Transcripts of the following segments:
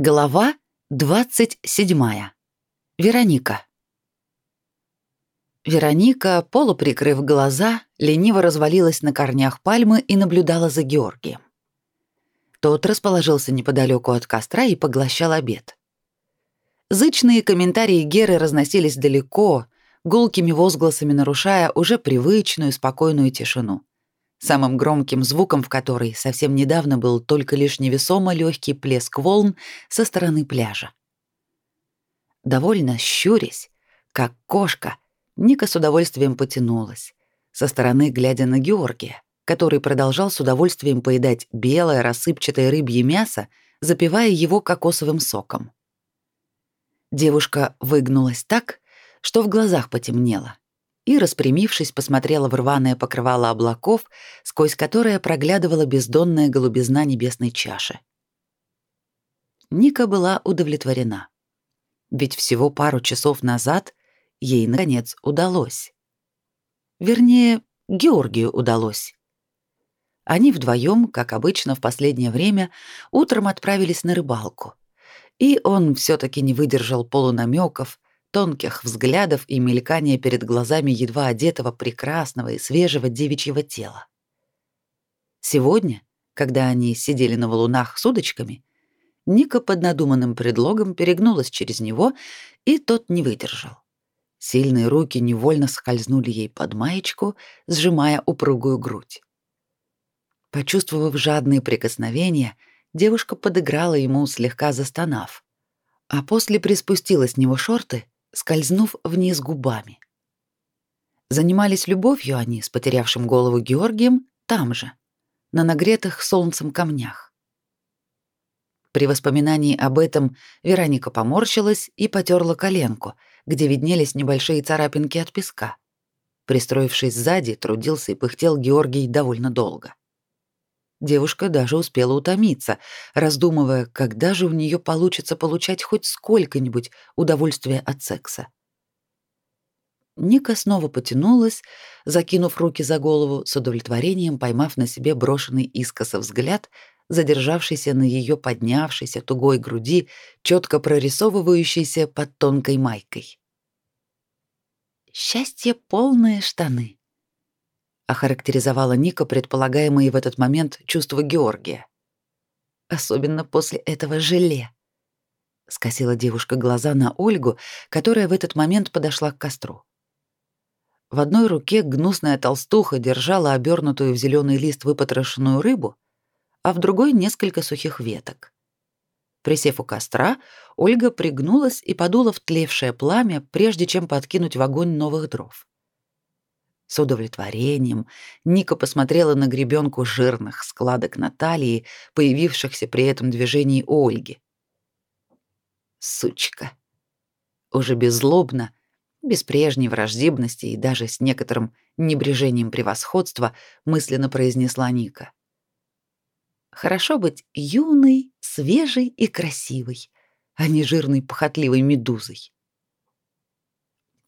Глава 27. Вероника. Вероника, полуприкрыв глаза, лениво развалилась на корнях пальмы и наблюдала за Георгием. Тот расположился неподалеку от костра и поглощал обед. Зычные комментарии Геры разносились далеко, гулкими возгласами нарушая уже привычную спокойную тишину самым громким звуком в которой совсем недавно был только лишь невесомо легкий плеск волн со стороны пляжа. Довольно щурясь, как кошка, Ника с удовольствием потянулась, со стороны глядя на Георгия, который продолжал с удовольствием поедать белое рассыпчатое рыбье мясо, запивая его кокосовым соком. Девушка выгнулась так, что в глазах потемнело и, распрямившись, посмотрела в рваное покрывало облаков, сквозь которое проглядывала бездонная голубизна небесной чаши. Ника была удовлетворена. Ведь всего пару часов назад ей, наконец, удалось. Вернее, Георгию удалось. Они вдвоем, как обычно в последнее время, утром отправились на рыбалку. И он все таки не выдержал полунамеков, тонких взглядов и мелькания перед глазами едва одетого прекрасного и свежего девичьего тела. Сегодня, когда они сидели на валунах с удочками, Ника под надуманным предлогом перегнулась через него, и тот не выдержал. Сильные руки невольно скользнули ей под маечку, сжимая упругую грудь. Почувствовав жадные прикосновения, девушка подыграла ему, слегка застонав, а после приспустила с него шорты скользнув вниз губами. Занимались любовью они с потерявшим голову Георгием там же, на нагретых солнцем камнях. При воспоминании об этом Вероника поморщилась и потерла коленку, где виднелись небольшие царапинки от песка. Пристроившись сзади, трудился и пыхтел Георгий довольно долго. Девушка даже успела утомиться, раздумывая, когда же у нее получится получать хоть сколько-нибудь удовольствия от секса. Ника снова потянулась, закинув руки за голову, с удовлетворением поймав на себе брошенный искоса взгляд, задержавшийся на ее поднявшейся тугой груди, четко прорисовывающейся под тонкой майкой. «Счастье полные штаны», охарактеризовала Ника предполагаемые в этот момент чувства Георгия. Особенно после этого желе. Скосила девушка глаза на Ольгу, которая в этот момент подошла к костру. В одной руке гнусная толстуха держала обернутую в зеленый лист выпотрошенную рыбу, а в другой несколько сухих веток. Присев у костра, Ольга пригнулась и подула в тлевшее пламя, прежде чем подкинуть в огонь новых дров. С удовлетворением Ника посмотрела на гребенку жирных складок на талии, появившихся при этом движении Ольги. Сучка. Уже беззлобно, без прежней враждебности и даже с некоторым небрежением превосходства мысленно произнесла Ника. Хорошо быть юной, свежей и красивой, а не жирной похотливой медузой.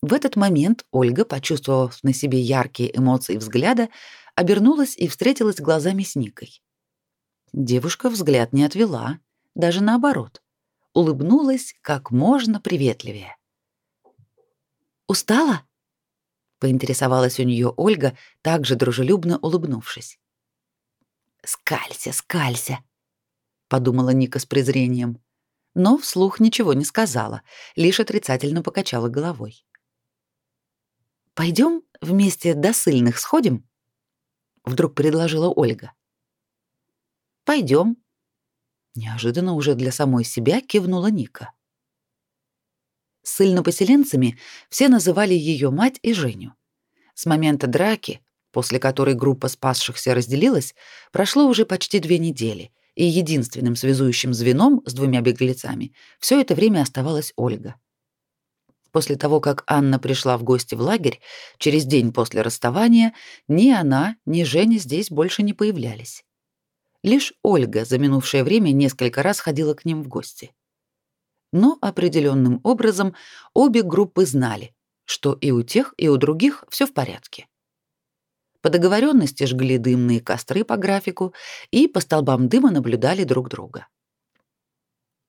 В этот момент Ольга, почувствовав на себе яркие эмоции взгляда, обернулась и встретилась глазами с Никой. Девушка взгляд не отвела, даже наоборот, улыбнулась как можно приветливее. «Устала?» — поинтересовалась у нее Ольга, также дружелюбно улыбнувшись. «Скалься, скалься», — подумала Ника с презрением, но вслух ничего не сказала, лишь отрицательно покачала головой. Пойдем вместе до сыльных сходим? Вдруг предложила Ольга. Пойдем. Неожиданно уже для самой себя кивнула Ника. Сыльнопоселенцами все называли ее мать и Женю. С момента драки, после которой группа спасшихся разделилась, прошло уже почти две недели, и единственным связующим звеном с двумя беглецами все это время оставалась Ольга. После того, как Анна пришла в гости в лагерь, через день после расставания, ни она, ни Женя здесь больше не появлялись. Лишь Ольга за минувшее время несколько раз ходила к ним в гости. Но определенным образом обе группы знали, что и у тех, и у других все в порядке. По договоренности жгли дымные костры по графику и по столбам дыма наблюдали друг друга.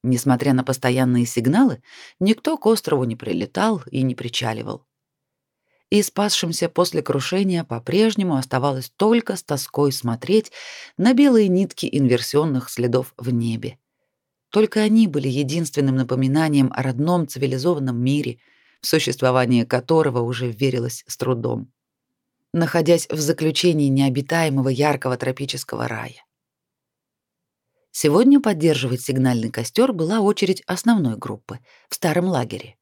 Несмотря на постоянные сигналы, никто к острову не прилетал и не причаливал. И спасшимся после крушения по-прежнему оставалось только с тоской смотреть на белые нитки инверсионных следов в небе. Только они были единственным напоминанием о родном цивилизованном мире, в существование которого уже верилось с трудом, находясь в заключении необитаемого яркого тропического рая. Сегодня поддерживать сигнальный костер была очередь основной группы в старом лагере.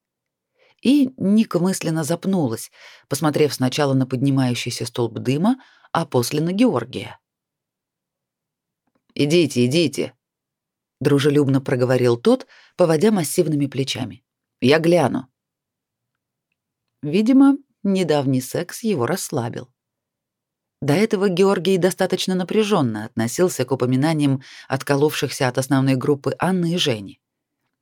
И Ника мысленно запнулась, посмотрев сначала на поднимающийся столб дыма, а после на Георгия. «Идите, идите», — дружелюбно проговорил тот, поводя массивными плечами. «Я гляну». Видимо, недавний секс его расслабил. До этого Георгий достаточно напряженно относился к упоминаниям отколовшихся от основной группы Анны и Жени.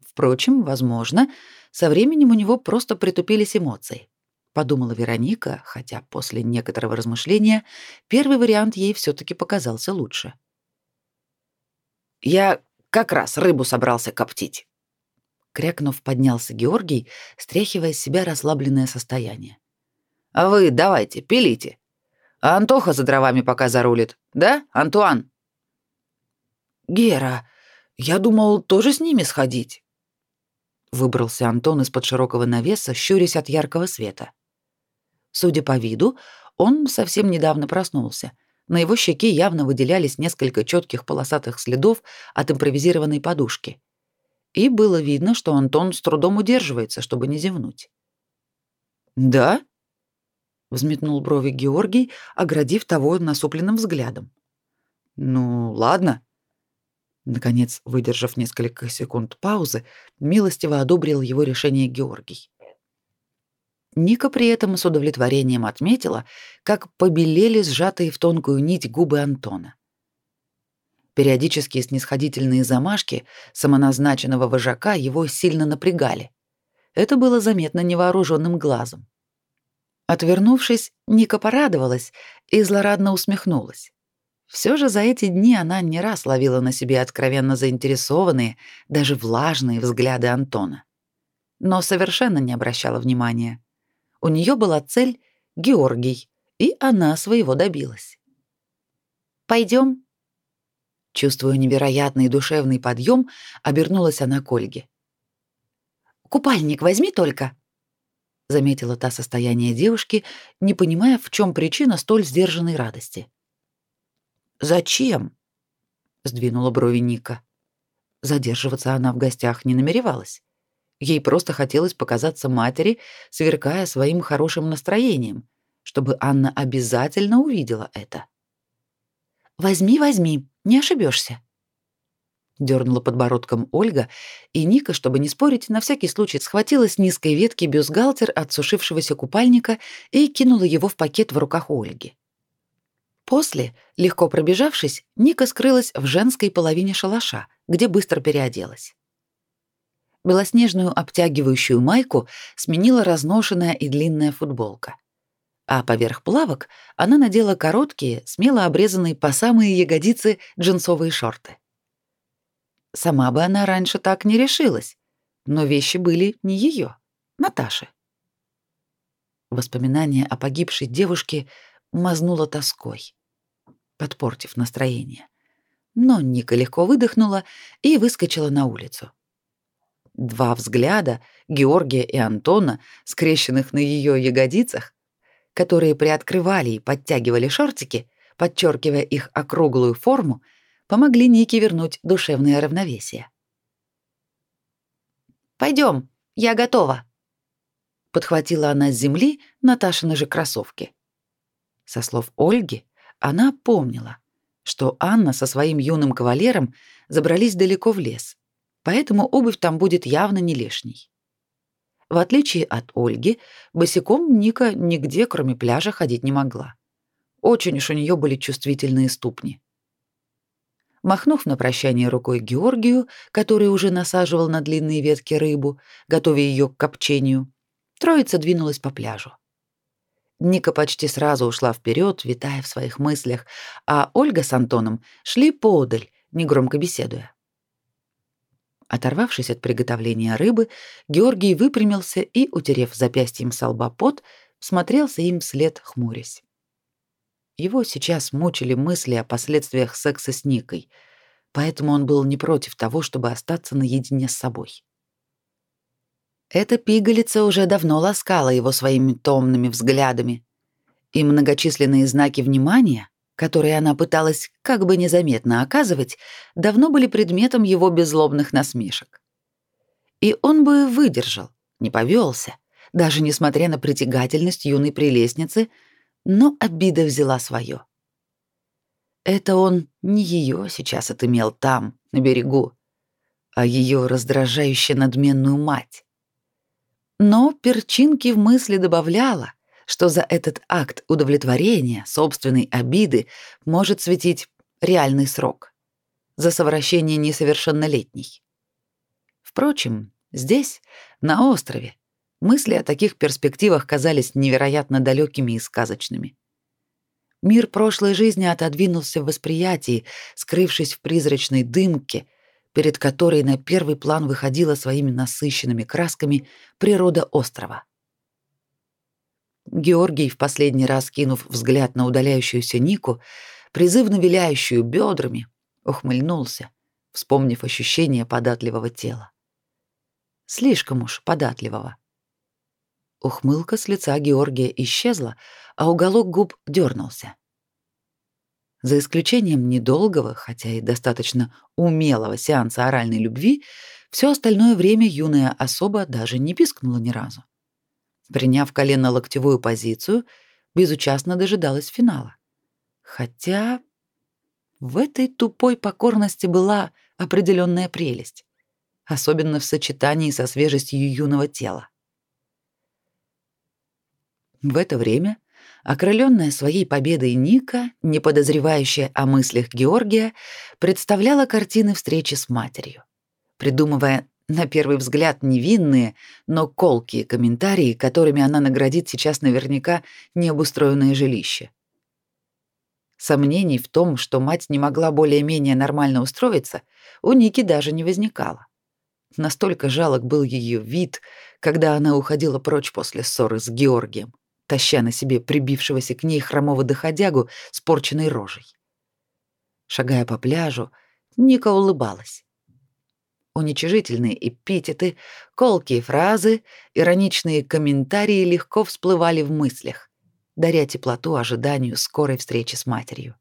Впрочем, возможно, со временем у него просто притупились эмоции. Подумала Вероника, хотя после некоторого размышления первый вариант ей все таки показался лучше. «Я как раз рыбу собрался коптить». Крякнув, поднялся Георгий, стряхивая с себя расслабленное состояние. «А вы давайте, пилите. А Антоха за дровами пока зарулит. Да, Антуан?» «Гера, я думал тоже с ними сходить». Выбрался Антон из-под широкого навеса, щурясь от яркого света. Судя по виду, он совсем недавно проснулся. На его щеке явно выделялись несколько четких полосатых следов от импровизированной подушки. И было видно, что Антон с трудом удерживается, чтобы не зевнуть. «Да?» Взметнул брови Георгий, оградив того насупленным взглядом. Ну, ладно. Наконец, выдержав несколько секунд паузы, милостиво одобрил его решение Георгий. Ника при этом с удовлетворением отметила, как побелели сжатые в тонкую нить губы Антона. Периодические снисходительные замашки самоназначенного вожака его сильно напрягали. Это было заметно невооруженным глазом. Отвернувшись, Ника порадовалась и злорадно усмехнулась. Все же за эти дни она не раз ловила на себе откровенно заинтересованные, даже влажные взгляды Антона. Но совершенно не обращала внимания. У нее была цель — Георгий, и она своего добилась. Пойдем. Чувствуя невероятный душевный подъем, обернулась она к Ольге. «Купальник возьми только», заметила та состояние девушки, не понимая, в чем причина столь сдержанной радости. Зачем? сдвинула брови Ника. Задерживаться она в гостях не намеревалась. Ей просто хотелось показаться матери, сверкая своим хорошим настроением, чтобы Анна обязательно увидела это. Возьми, возьми, не ошибешься дернула подбородком Ольга, и Ника, чтобы не спорить, на всякий случай схватила с низкой ветки бюстгальтер от сушившегося купальника и кинула его в пакет в руках Ольги. После, легко пробежавшись, Ника скрылась в женской половине шалаша, где быстро переоделась. Белоснежную обтягивающую майку сменила разношенная и длинная футболка. А поверх плавок она надела короткие, смело обрезанные по самые ягодицы джинсовые шорты. Сама бы она раньше так не решилась, но вещи были не ее, Наташи. Воспоминание о погибшей девушке мазнуло тоской, подпортив настроение. Но Ника легко выдохнула и выскочила на улицу. Два взгляда Георгия и Антона, скрещенных на ее ягодицах, которые приоткрывали и подтягивали шортики, подчеркивая их округлую форму, помогли Нике вернуть душевное равновесие. Пойдем, я готова. Подхватила она с земли Наташины же кроссовки. Со слов Ольги, она помнила, что Анна со своим юным кавалером забрались далеко в лес, поэтому обувь там будет явно не лишней. В отличие от Ольги, босиком Ника нигде, кроме пляжа, ходить не могла. Очень уж у нее были чувствительные ступни. Махнув на прощание рукой Георгию, который уже насаживал на длинные ветки рыбу, готовя ее к копчению, троица двинулась по пляжу. Ника почти сразу ушла вперед, витая в своих мыслях, а Ольга с Антоном шли поодаль, негромко беседуя. Оторвавшись от приготовления рыбы, Георгий выпрямился и, утерев запястьем со лба пот, смотрелся им вслед, хмурясь. Его сейчас мучили мысли о последствиях секса с Никой, поэтому он был не против того, чтобы остаться наедине с собой. Эта пигалица уже давно ласкала его своими томными взглядами, и многочисленные знаки внимания, которые она пыталась как бы незаметно оказывать, давно были предметом его беззлобных насмешек. И он бы выдержал, не повелся, даже несмотря на притягательность юной прелестницы, но обида взяла свое. Это он не ее сейчас отымел там, на берегу, а ее раздражающе надменную мать. Но перчинки в мысли добавляла, что за этот акт удовлетворения собственной обиды может светить реальный срок. За совращение несовершеннолетней. Впрочем, здесь, на острове, мысли о таких перспективах казались невероятно далекими и сказочными. Мир прошлой жизни отодвинулся в восприятии, скрывшись в призрачной дымке, перед которой на первый план выходила своими насыщенными красками природа острова. Георгий, в последний раз кинув взгляд на удаляющуюся Нику, призывно виляющую бедрами, ухмыльнулся, вспомнив ощущение податливого тела. Слишком уж податливого. Ухмылка с лица Георгия исчезла, а уголок губ дернулся. За исключением недолгого, хотя и достаточно умелого сеанса оральной любви, все остальное время юная особа даже не пискнула ни разу приняв колено-локтевую позицию, безучастно дожидалась финала. Хотя в этой тупой покорности была определенная прелесть, особенно в сочетании со свежестью юного тела. В это время, окрыленная своей победой Ника, не подозревающая о мыслях Георгия, представляла картины встречи с матерью, придумывая на первый взгляд невинные, но колкие комментарии, которыми она наградит сейчас наверняка необустроенное жилище. Сомнений в том, что мать не могла более-менее нормально устроиться, у Ники даже не возникало. Настолько жалок был ее вид, когда она уходила прочь после ссоры с Георгием, таща на себе прибившегося к ней хромого доходягу с порченной рожей. Шагая по пляжу, Ника улыбалась уничижительные эпитеты, колкие фразы, ироничные комментарии легко всплывали в мыслях, даря теплоту ожиданию скорой встречи с матерью.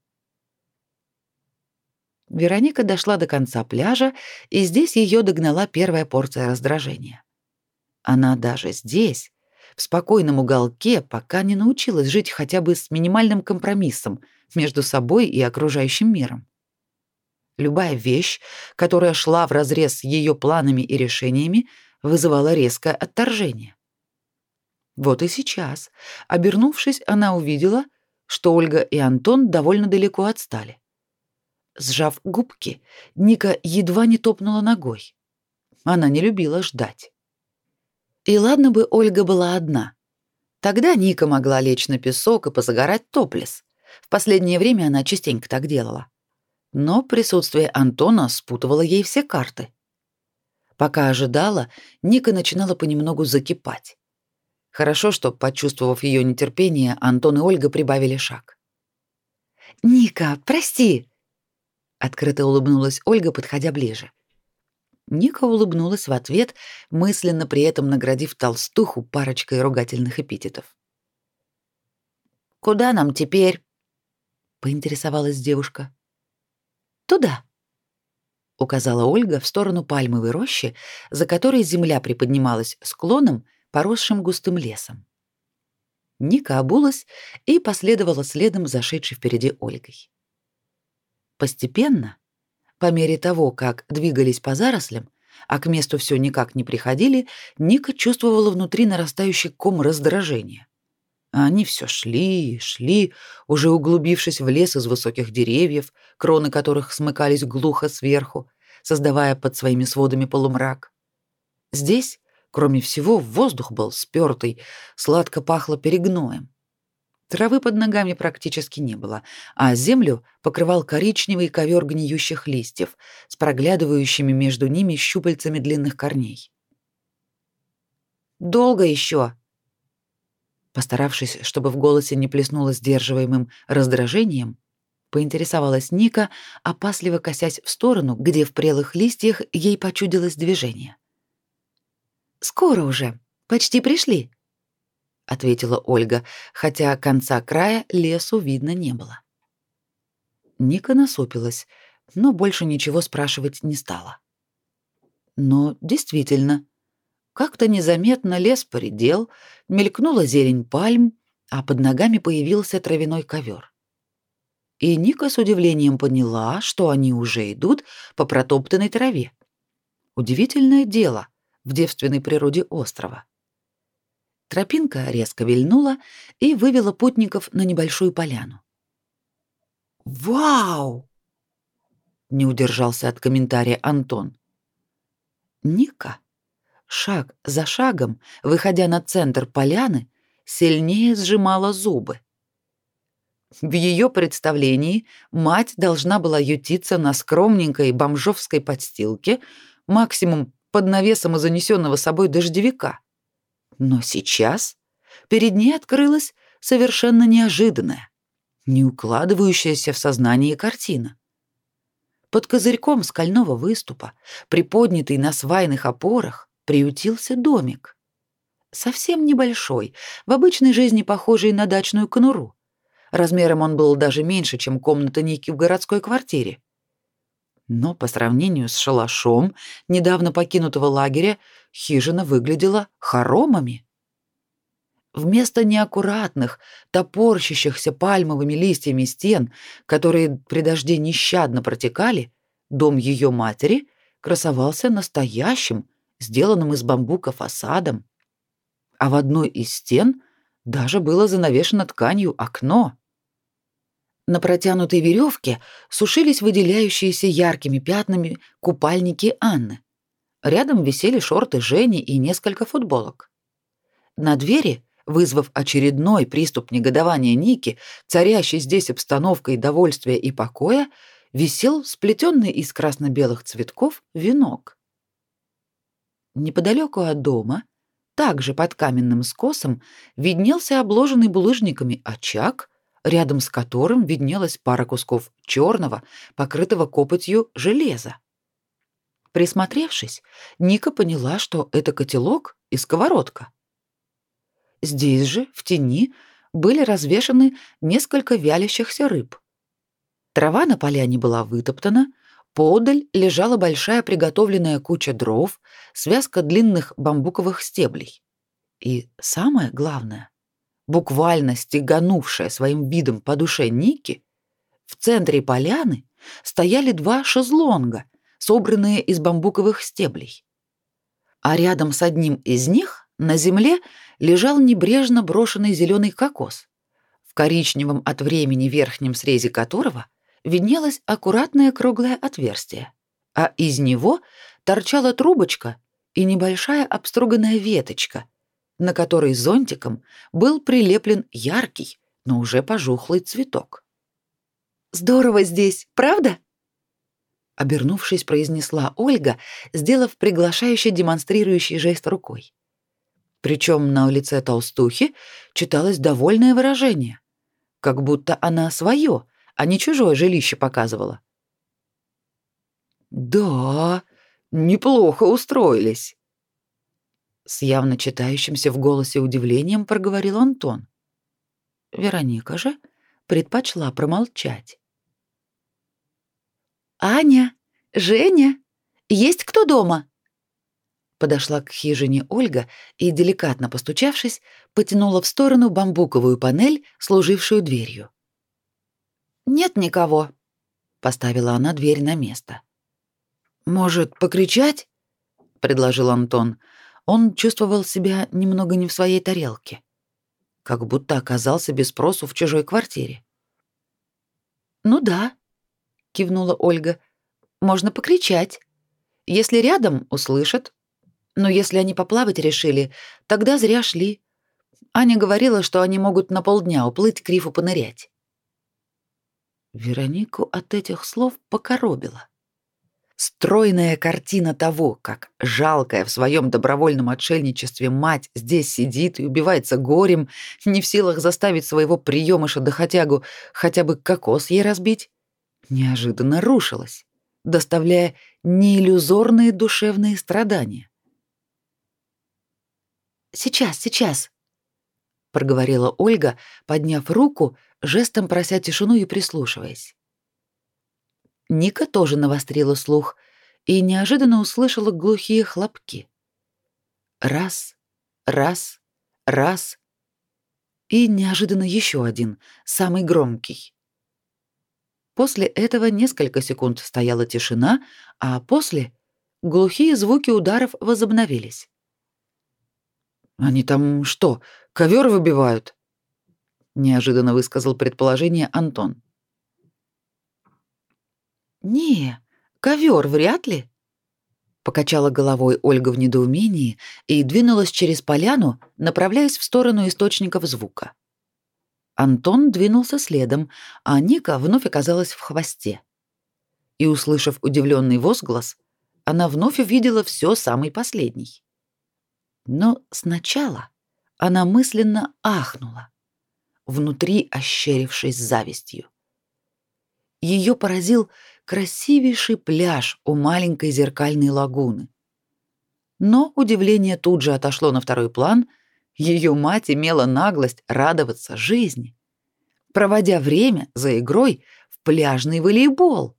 Вероника дошла до конца пляжа, и здесь ее догнала первая порция раздражения. Она даже здесь, в спокойном уголке, пока не научилась жить хотя бы с минимальным компромиссом между собой и окружающим миром. Любая вещь, которая шла вразрез с ее планами и решениями, вызывала резкое отторжение. Вот и сейчас, обернувшись, она увидела, что Ольга и Антон довольно далеко отстали. Сжав губки, Ника едва не топнула ногой. Она не любила ждать. И ладно бы Ольга была одна. Тогда Ника могла лечь на песок и позагорать топлес. В последнее время она частенько так делала но присутствие Антона спутывало ей все карты. Пока ожидала, Ника начинала понемногу закипать. Хорошо, что, почувствовав ее нетерпение, Антон и Ольга прибавили шаг. «Ника, прости!» Открыто улыбнулась Ольга, подходя ближе. Ника улыбнулась в ответ, мысленно при этом наградив толстуху парочкой ругательных эпитетов. «Куда нам теперь?» — поинтересовалась девушка. Туда, указала Ольга в сторону пальмовой рощи, за которой земля приподнималась склоном, поросшим густым лесом. Ника обулась и последовала следом зашедшей впереди Ольгой. Постепенно, по мере того, как двигались по зарослям, а к месту все никак не приходили, Ника чувствовала внутри нарастающий ком раздражения. А они все шли шли, уже углубившись в лес из высоких деревьев, кроны которых смыкались глухо сверху, создавая под своими сводами полумрак. Здесь, кроме всего, воздух был спёртый, сладко пахло перегноем. Травы под ногами практически не было, а землю покрывал коричневый ковер гниющих листьев с проглядывающими между ними щупальцами длинных корней. «Долго еще?» Постаравшись, чтобы в голосе не плеснуло сдерживаемым раздражением, поинтересовалась Ника, опасливо косясь в сторону, где в прелых листьях ей почудилось движение. «Скоро уже. Почти пришли», ответила Ольга, хотя конца края лесу видно не было. Ника насупилась, но больше ничего спрашивать не стала. Но действительно, как-то незаметно лес поредел, мелькнула зелень пальм, а под ногами появился травяной ковер. И Ника с удивлением поняла, что они уже идут по протоптанной траве. Удивительное дело в девственной природе острова. Тропинка резко вильнула и вывела путников на небольшую поляну. «Вау!» — не удержался от комментария Антон. Ника, шаг за шагом, выходя на центр поляны, сильнее сжимала зубы. В ее представлении мать должна была ютиться на скромненькой бомжовской подстилке, максимум под навесом из занесенного собой дождевика. Но сейчас перед ней открылась совершенно неожиданная, не укладывающаяся в сознание картина. Под козырьком скального выступа, приподнятый на свайных опорах, приютился домик. Совсем небольшой, в обычной жизни похожий на дачную конуру. Размером он был даже меньше, чем комната Ники в городской квартире. Но по сравнению с шалашом недавно покинутого лагеря хижина выглядела хоромами. Вместо неаккуратных, топорщащихся пальмовыми листьями стен, которые при дожде нещадно протекали, дом ее матери красовался настоящим, сделанным из бамбука фасадом. А в одной из стен даже было занавешено тканью окно. На протянутой веревке сушились выделяющиеся яркими пятнами купальники Анны. Рядом висели шорты Жени и несколько футболок. На двери, вызвав очередной приступ негодования Ники, царящей здесь обстановкой довольствия и покоя, висел сплетенный из красно-белых цветков венок. Неподалеку от дома, также под каменным скосом, виднелся обложенный булыжниками очаг — рядом с которым виднелась пара кусков черного, покрытого копотью железа. Присмотревшись, Ника поняла, что это котелок и сковородка. Здесь же, в тени, были развешаны несколько вялящихся рыб. Трава на поляне была вытоптана, подаль лежала большая приготовленная куча дров, связка длинных бамбуковых стеблей. И самое главное, буквально стеганувшая своим видом по душе Ники, в центре поляны стояли два шезлонга, собранные из бамбуковых стеблей. А рядом с одним из них на земле лежал небрежно брошенный зеленый кокос, в коричневом от времени верхнем срезе которого виднелось аккуратное круглое отверстие, а из него торчала трубочка и небольшая обструганная веточка — на которой зонтиком был прилеплен яркий, но уже пожухлый цветок. «Здорово здесь, правда?» Обернувшись, произнесла Ольга, сделав приглашающий демонстрирующий жест рукой. Причем на лице толстухи читалось довольное выражение, как будто она свое, а не чужое жилище показывала. «Да, неплохо устроились», с явно читающимся в голосе удивлением проговорил Антон. Вероника же предпочла промолчать. «Аня, Женя, есть кто дома?» Подошла к хижине Ольга и, деликатно постучавшись, потянула в сторону бамбуковую панель, служившую дверью. «Нет никого», — поставила она дверь на место. «Может, покричать?» — предложил Антон, он чувствовал себя немного не в своей тарелке, как будто оказался без спросу в чужой квартире. «Ну да», — кивнула Ольга, — «можно покричать. Если рядом, услышат. Но если они поплавать решили, тогда зря шли. Аня говорила, что они могут на полдня уплыть к рифу понырять. Веронику от этих слов покоробило. Стройная картина того, как жалкая в своем добровольном отшельничестве мать здесь сидит и убивается горем, не в силах заставить своего приемыша-доходягу хотя бы кокос ей разбить, неожиданно рушилась, доставляя неиллюзорные душевные страдания. «Сейчас, сейчас», — проговорила Ольга, подняв руку, жестом прося тишину и прислушиваясь. Ника тоже навострила слух и неожиданно услышала глухие хлопки. Раз, раз, раз. И неожиданно еще один, самый громкий. После этого несколько секунд стояла тишина, а после глухие звуки ударов возобновились. «Они там что, ковер выбивают?» — неожиданно высказал предположение Антон. «Не, ковер вряд ли», — покачала головой Ольга в недоумении и двинулась через поляну, направляясь в сторону источников звука. Антон двинулся следом, а Ника вновь оказалась в хвосте. И, услышав удивленный возглас, она вновь увидела все самый последний. Но сначала она мысленно ахнула, внутри ощерившись завистью. Ее поразил красивейший пляж у маленькой зеркальной лагуны. Но удивление тут же отошло на второй план. Ее мать имела наглость радоваться жизни, проводя время за игрой в пляжный волейбол.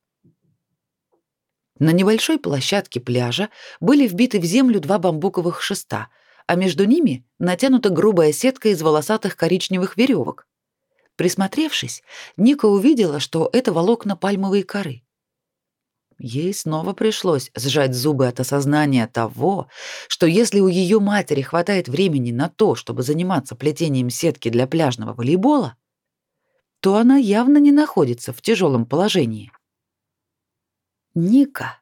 На небольшой площадке пляжа были вбиты в землю два бамбуковых шеста, а между ними натянута грубая сетка из волосатых коричневых веревок. Присмотревшись, Ника увидела, что это волокна пальмовой коры. Ей снова пришлось сжать зубы от осознания того, что если у ее матери хватает времени на то, чтобы заниматься плетением сетки для пляжного волейбола, то она явно не находится в тяжелом положении. Ника,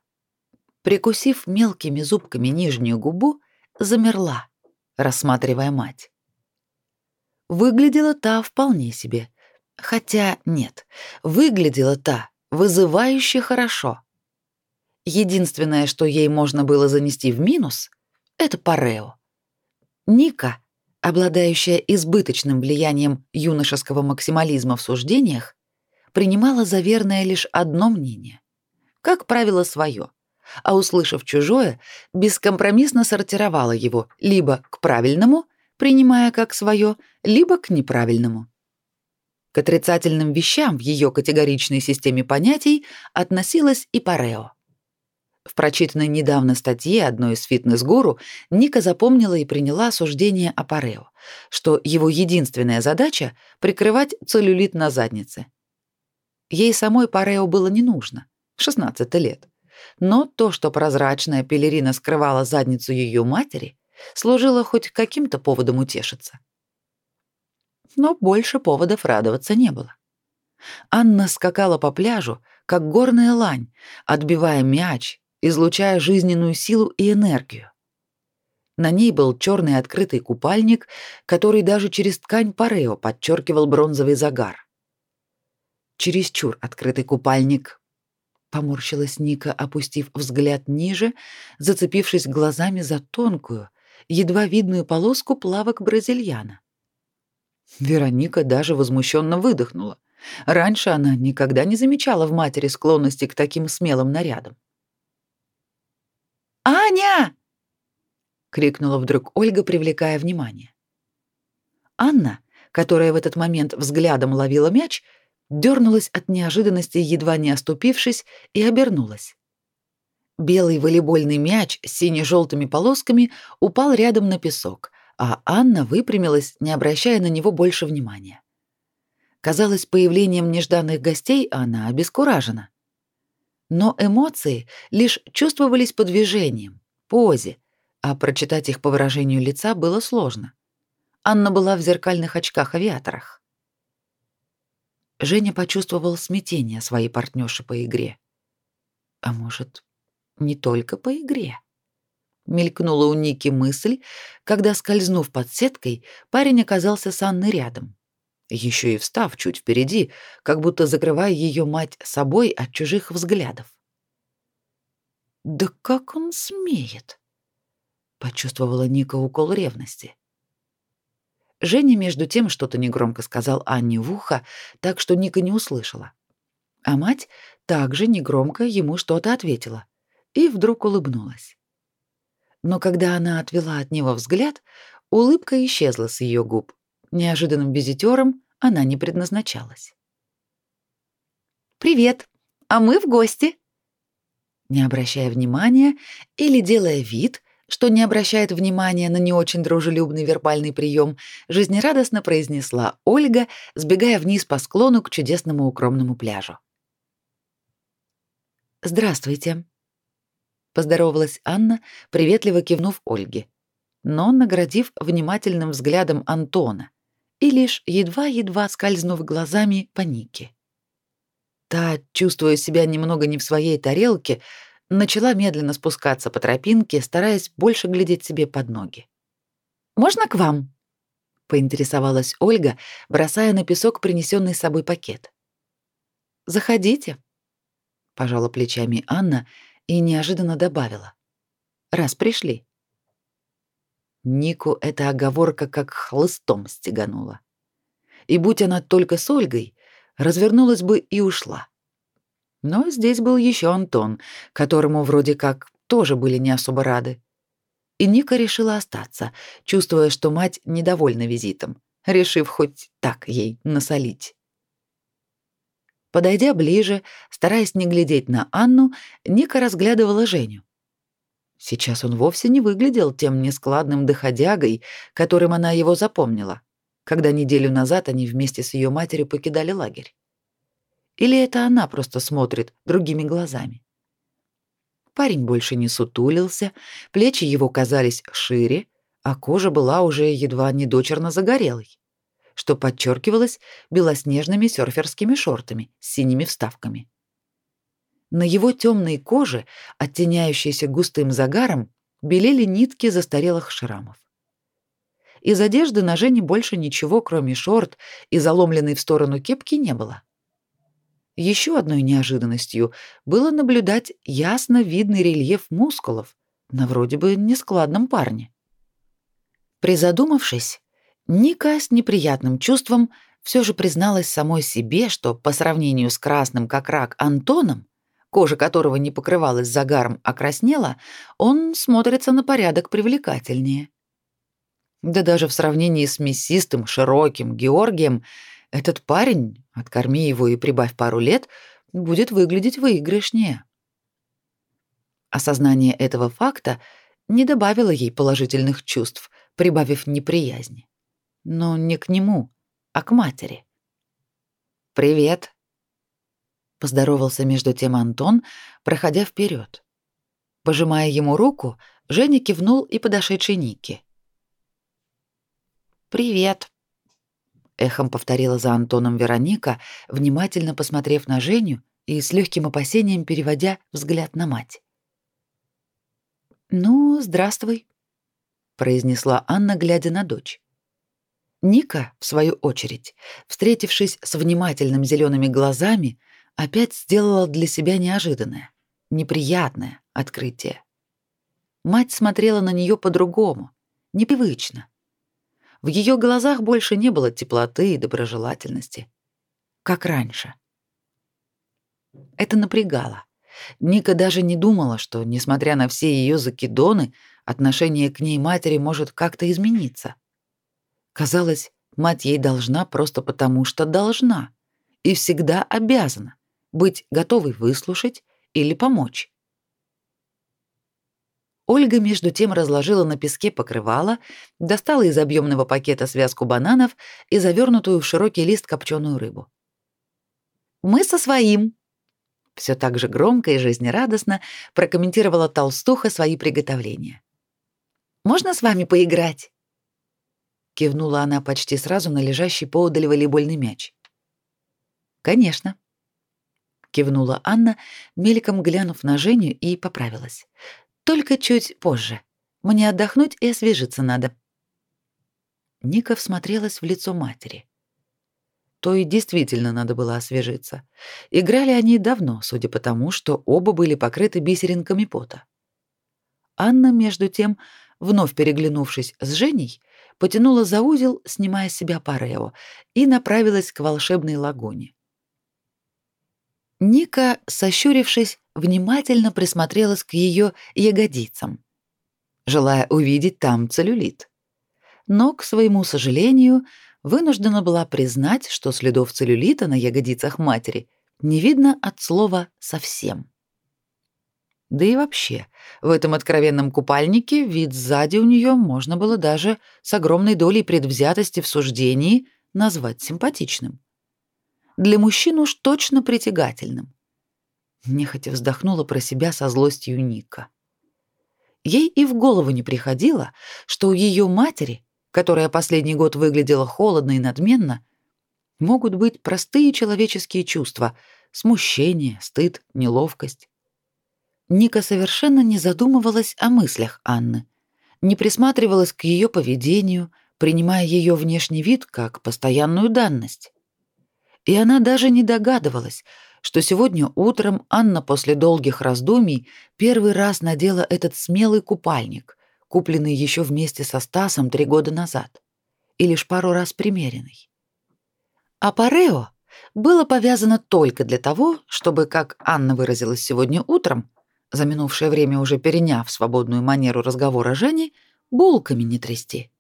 прикусив мелкими зубками нижнюю губу, замерла, рассматривая мать. Выглядела та вполне себе. Хотя нет, выглядела та вызывающе хорошо. Единственное, что ей можно было занести в минус, это парео. Ника, обладающая избыточным влиянием юношеского максимализма в суждениях, принимала за верное лишь одно мнение, как правило, свое, а услышав чужое, бескомпромиссно сортировала его либо к правильному, принимая как свое, либо к неправильному. К отрицательным вещам в ее категоричной системе понятий относилась и парео. В прочитанной недавно статье одной из фитнес-гуру Ника запомнила и приняла осуждение о Парео, что его единственная задача — прикрывать целлюлит на заднице. Ей самой Парео было не нужно, 16 лет. Но то, что прозрачная пелерина скрывала задницу ее матери, служило хоть каким-то поводом утешиться. Но больше поводов радоваться не было. Анна скакала по пляжу, как горная лань, отбивая мяч, излучая жизненную силу и энергию. На ней был черный открытый купальник, который даже через ткань парео подчеркивал бронзовый загар. Чересчур открытый купальник. Поморщилась Ника, опустив взгляд ниже, зацепившись глазами за тонкую, едва видную полоску плавок бразильяна. Вероника даже возмущенно выдохнула. Раньше она никогда не замечала в матери склонности к таким смелым нарядам. «Аня!» — крикнула вдруг Ольга, привлекая внимание. Анна, которая в этот момент взглядом ловила мяч, дернулась от неожиданности, едва не оступившись, и обернулась. Белый волейбольный мяч с сине-желтыми полосками упал рядом на песок, а Анна выпрямилась, не обращая на него больше внимания. Казалось, появлением нежданных гостей она обескуражена но эмоции лишь чувствовались по движениям, позе, а прочитать их по выражению лица было сложно. Анна была в зеркальных очках-авиаторах. Женя почувствовал смятение своей партнерши по игре. А может, не только по игре. Мелькнула у Ники мысль, когда, скользнув под сеткой, парень оказался с Анной рядом. Еще и встав чуть впереди, как будто закрывая ее мать собой от чужих взглядов. «Да как он смеет?» — почувствовала Ника укол ревности. Женя между тем что-то негромко сказал Анне в ухо, так что Ника не услышала. А мать также негромко ему что-то ответила и вдруг улыбнулась но когда она отвела от него взгляд, улыбка исчезла с ее губ. Неожиданным визитером она не предназначалась. «Привет, а мы в гости!» Не обращая внимания или делая вид, что не обращает внимания на не очень дружелюбный вербальный прием, жизнерадостно произнесла Ольга, сбегая вниз по склону к чудесному укромному пляжу. «Здравствуйте», поздоровалась Анна, приветливо кивнув Ольге, но наградив внимательным взглядом Антона и лишь едва-едва скользнув глазами по Нике. Та, чувствуя себя немного не в своей тарелке, начала медленно спускаться по тропинке, стараясь больше глядеть себе под ноги. «Можно к вам?» — поинтересовалась Ольга, бросая на песок принесенный с собой пакет. «Заходите», — пожала плечами Анна и неожиданно добавила. «Раз пришли». Нику эта оговорка как хлыстом стеганула. И будь она только с Ольгой, развернулась бы и ушла. Но здесь был еще Антон, которому вроде как тоже были не особо рады. И Ника решила остаться, чувствуя, что мать недовольна визитом, решив хоть так ей насолить. Подойдя ближе, стараясь не глядеть на Анну, Ника разглядывала Женю. Сейчас он вовсе не выглядел тем нескладным доходягой, которым она его запомнила, когда неделю назад они вместе с ее матерью покидали лагерь. Или это она просто смотрит другими глазами? Парень больше не сутулился, плечи его казались шире, а кожа была уже едва не дочерно загорелой что подчеркивалось белоснежными серферскими шортами с синими вставками. На его темной коже, оттеняющейся густым загаром, белели нитки застарелых шрамов. Из одежды на Жене больше ничего, кроме шорт и заломленной в сторону кепки, не было. Еще одной неожиданностью было наблюдать ясно видный рельеф мускулов на вроде бы нескладном парне. Призадумавшись, Ника с неприятным чувством все же призналась самой себе, что по сравнению с красным как рак Антоном, кожа которого не покрывалась загаром, а краснела, он смотрится на порядок привлекательнее. Да даже в сравнении с мясистым, широким Георгием, этот парень, откорми его и прибавь пару лет, будет выглядеть выигрышнее. Осознание этого факта не добавило ей положительных чувств, прибавив неприязни но не к нему, а к матери. «Привет», — поздоровался между тем Антон, проходя вперед. Пожимая ему руку, Женя кивнул и подошедшей Нике. «Привет», — эхом повторила за Антоном Вероника, внимательно посмотрев на Женю и с легким опасением переводя взгляд на мать. «Ну, здравствуй», — произнесла Анна, глядя на дочь. Ника, в свою очередь, встретившись с внимательным зелеными глазами, опять сделала для себя неожиданное, неприятное открытие. Мать смотрела на нее по-другому, непривычно. В ее глазах больше не было теплоты и доброжелательности, как раньше. Это напрягало. Ника даже не думала, что, несмотря на все ее закидоны, отношение к ней матери может как-то измениться. Казалось, мать ей должна просто потому, что должна, и всегда обязана быть готовой выслушать или помочь. Ольга между тем разложила на песке покрывало, достала из объемного пакета связку бананов и завернутую в широкий лист копченую рыбу. «Мы со своим!» Все так же громко и жизнерадостно прокомментировала толстуха свои приготовления. «Можно с вами поиграть?» Кивнула она почти сразу на лежащий поодаль волейбольный мяч. Конечно, кивнула Анна, мельком глянув на Женю и поправилась. Только чуть позже, Мне отдохнуть и освежиться надо. Ника всмотрелась в лицо матери. То и действительно надо было освежиться. Играли они давно, судя по тому, что оба были покрыты бисеринками пота. Анна, между тем, вновь переглянувшись с Женей, потянула за узел, снимая с себя парео, и направилась к волшебной лагуне. Ника, сощурившись, внимательно присмотрелась к ее ягодицам, желая увидеть там целлюлит. Но, к своему сожалению, вынуждена была признать, что следов целлюлита на ягодицах матери не видно от слова «совсем». Да и вообще, в этом откровенном купальнике вид сзади у нее можно было даже с огромной долей предвзятости в суждении назвать симпатичным. Для мужчин уж точно притягательным. Нехотя вздохнула про себя со злостью Ника. Ей и в голову не приходило, что у ее матери, которая последний год выглядела холодно и надменно, могут быть простые человеческие чувства — смущение, стыд, неловкость. Ника совершенно не задумывалась о мыслях Анны, не присматривалась к ее поведению, принимая ее внешний вид как постоянную данность. И она даже не догадывалась, что сегодня утром Анна после долгих раздумий первый раз надела этот смелый купальник, купленный еще вместе со Стасом три года назад, и лишь пару раз примеренный. А парео было повязано только для того, чтобы, как Анна выразилась сегодня утром, за минувшее время уже переняв свободную манеру разговора Жени, булками не трясти.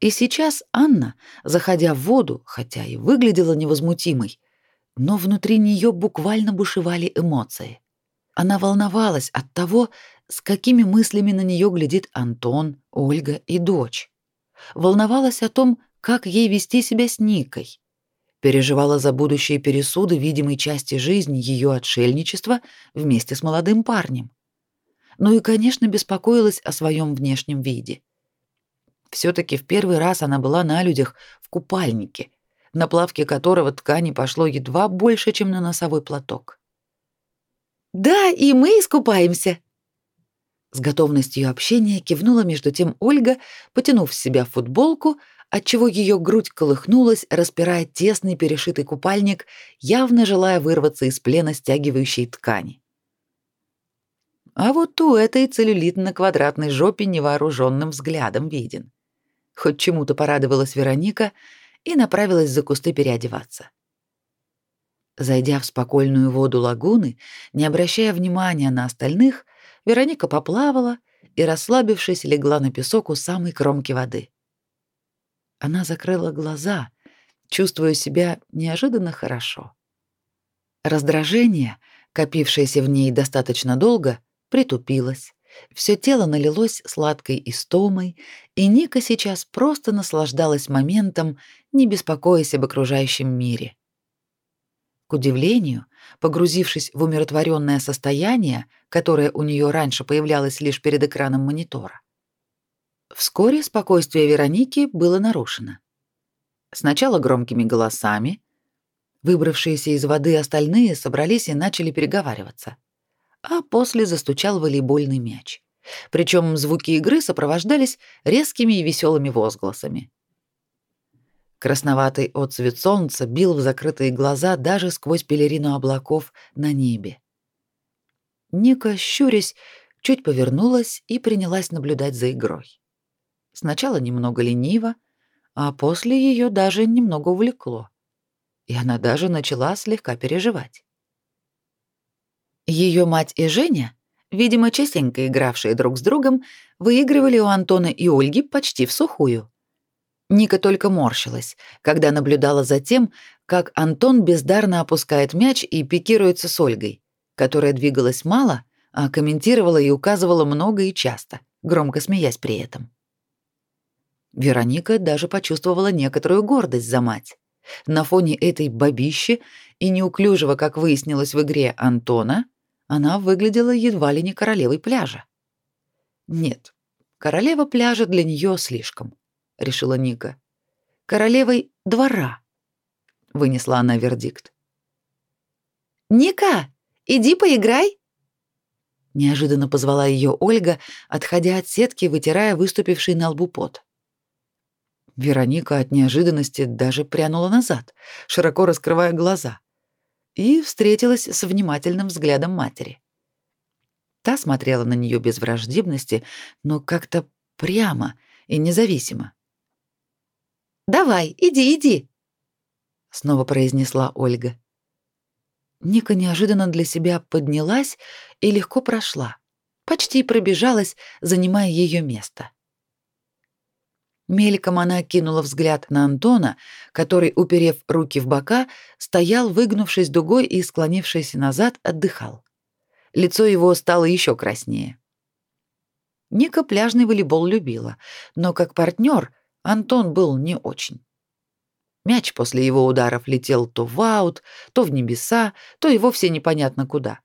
И сейчас Анна, заходя в воду, хотя и выглядела невозмутимой, но внутри нее буквально бушевали эмоции. Она волновалась от того, с какими мыслями на нее глядит Антон, Ольга и дочь. Волновалась о том, как ей вести себя с Никой переживала за будущие пересуды видимой части жизни ее отшельничества вместе с молодым парнем. Ну и, конечно, беспокоилась о своем внешнем виде. Все-таки в первый раз она была на людях в купальнике, на плавке которого ткани пошло едва больше, чем на носовой платок. «Да, и мы искупаемся!» С готовностью общения кивнула между тем Ольга, потянув с себя футболку, отчего ее грудь колыхнулась, распирая тесный перешитый купальник, явно желая вырваться из плена стягивающей ткани. А вот у этой целлюлит на квадратной жопе невооруженным взглядом виден. Хоть чему-то порадовалась Вероника и направилась за кусты переодеваться. Зайдя в спокойную воду лагуны, не обращая внимания на остальных, Вероника поплавала и, расслабившись, легла на песок у самой кромки воды. Она закрыла глаза, чувствуя себя неожиданно хорошо. Раздражение, копившееся в ней достаточно долго, притупилось. Все тело налилось сладкой истомой, и Ника сейчас просто наслаждалась моментом, не беспокоясь об окружающем мире. К удивлению, погрузившись в умиротворенное состояние, которое у нее раньше появлялось лишь перед экраном монитора, Вскоре спокойствие Вероники было нарушено. Сначала громкими голосами. Выбравшиеся из воды остальные собрались и начали переговариваться. А после застучал волейбольный мяч. Причем звуки игры сопровождались резкими и веселыми возгласами. Красноватый отцвет солнца бил в закрытые глаза даже сквозь пелерину облаков на небе. Ника, щурясь, чуть повернулась и принялась наблюдать за игрой. Сначала немного лениво, а после ее даже немного увлекло. И она даже начала слегка переживать. Ее мать и Женя, видимо, частенько игравшие друг с другом, выигрывали у Антона и Ольги почти в сухую. Ника только морщилась, когда наблюдала за тем, как Антон бездарно опускает мяч и пикируется с Ольгой, которая двигалась мало, а комментировала и указывала много и часто, громко смеясь при этом. Вероника даже почувствовала некоторую гордость за мать. На фоне этой бабищи и неуклюжего, как выяснилось в игре, Антона, она выглядела едва ли не королевой пляжа. Нет, королева пляжа для нее слишком, решила Ника. Королевой двора, вынесла она вердикт. Ника, иди поиграй. Неожиданно позвала ее Ольга, отходя от сетки, вытирая выступивший на лбу пот. Вероника от неожиданности даже прянула назад, широко раскрывая глаза, и встретилась с внимательным взглядом матери. Та смотрела на нее без враждебности, но как-то прямо и независимо. «Давай, иди, иди!» — снова произнесла Ольга. Ника неожиданно для себя поднялась и легко прошла, почти пробежалась, занимая ее место. Мельком она кинула взгляд на Антона, который, уперев руки в бока, стоял, выгнувшись дугой и склонившись назад, отдыхал. Лицо его стало еще краснее. Ника пляжный волейбол любила, но как партнер Антон был не очень. Мяч после его ударов летел то в аут, то в небеса, то и вовсе непонятно куда.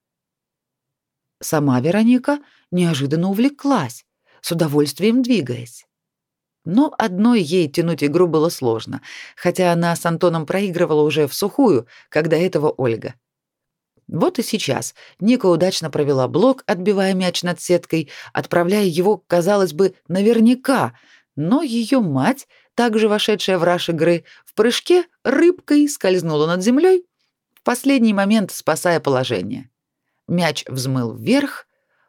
Сама Вероника неожиданно увлеклась, с удовольствием двигаясь. Но одной ей тянуть игру было сложно, хотя она с Антоном проигрывала уже в сухую, когда этого Ольга. Вот и сейчас Ника удачно провела блок, отбивая мяч над сеткой, отправляя его, казалось бы, наверняка, но ее мать также вошедшая в раш игры, в прыжке рыбкой скользнула над землей, в последний момент спасая положение. Мяч взмыл вверх,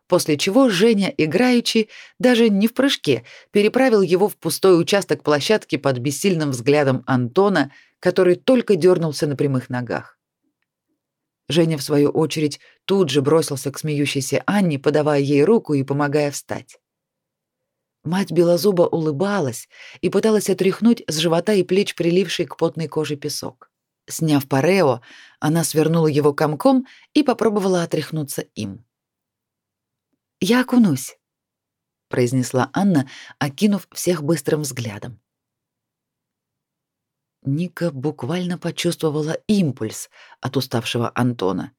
после чего Женя, играючи, даже не в прыжке, переправил его в пустой участок площадки под бессильным взглядом Антона, который только дернулся на прямых ногах. Женя, в свою очередь, тут же бросился к смеющейся Анне, подавая ей руку и помогая встать. Мать Белозуба улыбалась и пыталась отряхнуть с живота и плеч приливший к потной коже песок. Сняв парео, она свернула его комком и попробовала отряхнуться им. «Я окунусь», — произнесла Анна, окинув всех быстрым взглядом. Ника буквально почувствовала импульс от уставшего Антона,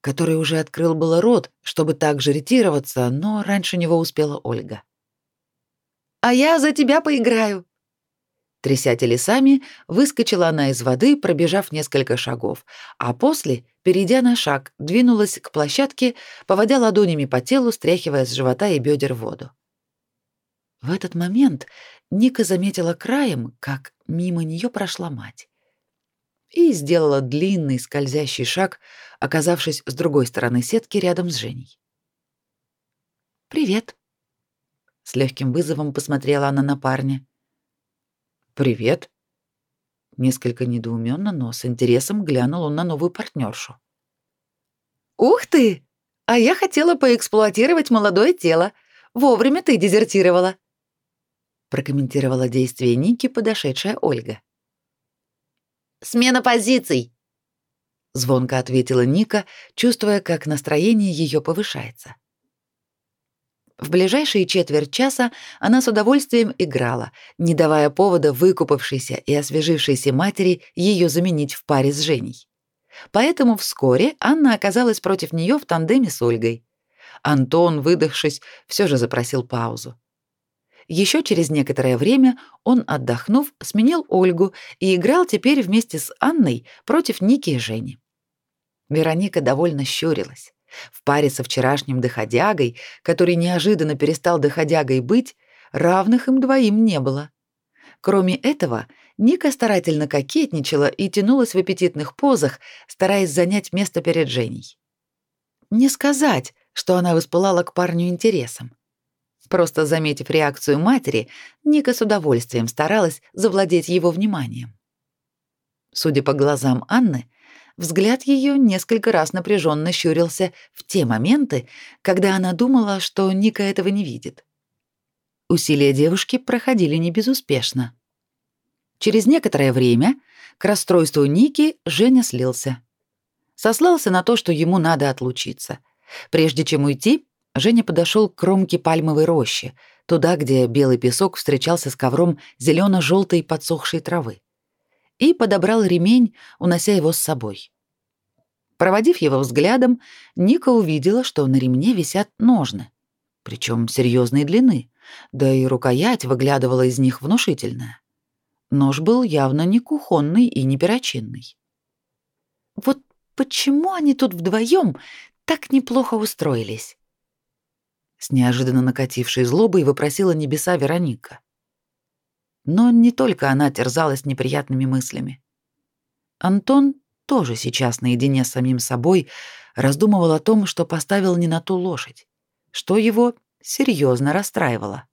который уже открыл было рот, чтобы так же ретироваться, но раньше него успела Ольга а я за тебя поиграю». Тряся телесами, выскочила она из воды, пробежав несколько шагов, а после, перейдя на шаг, двинулась к площадке, поводя ладонями по телу, стряхивая с живота и бедер воду. В этот момент Ника заметила краем, как мимо нее прошла мать. И сделала длинный скользящий шаг, оказавшись с другой стороны сетки рядом с Женей. «Привет», с легким вызовом посмотрела она на парня. Привет. Несколько недоуменно, но с интересом глянул он на новую партнершу. Ух ты! А я хотела поэксплуатировать молодое тело. Вовремя ты дезертировала. Прокомментировала действие Ники подошедшая Ольга. Смена позиций, звонко ответила Ника, чувствуя, как настроение ее повышается. В ближайшие четверть часа она с удовольствием играла, не давая повода выкупавшейся и освежившейся матери ее заменить в паре с Женей. Поэтому вскоре Анна оказалась против нее в тандеме с Ольгой. Антон, выдохшись, все же запросил паузу. Еще через некоторое время он, отдохнув, сменил Ольгу и играл теперь вместе с Анной против Ники и Жени. Вероника довольно щурилась. В паре со вчерашним доходягой, который неожиданно перестал доходягой быть, равных им двоим не было. Кроме этого, Ника старательно кокетничала и тянулась в аппетитных позах, стараясь занять место перед Женей. Не сказать, что она воспылала к парню интересом. Просто заметив реакцию матери, Ника с удовольствием старалась завладеть его вниманием. Судя по глазам Анны, Взгляд ее несколько раз напряженно щурился в те моменты, когда она думала, что Ника этого не видит. Усилия девушки проходили не безуспешно. Через некоторое время к расстройству Ники Женя слился. Сослался на то, что ему надо отлучиться. Прежде чем уйти, Женя подошел к кромке пальмовой рощи, туда, где белый песок встречался с ковром зелено желтой подсохшей травы и подобрал ремень, унося его с собой. Проводив его взглядом, Ника увидела, что на ремне висят ножны, причем серьезной длины, да и рукоять выглядывала из них внушительная. Нож был явно не кухонный и не перочинный. Вот почему они тут вдвоем так неплохо устроились? С неожиданно накатившей злобой вопросила небеса Вероника. Но не только она терзалась неприятными мыслями. Антон тоже сейчас наедине с самим собой раздумывал о том, что поставил не на ту лошадь, что его серьезно расстраивало.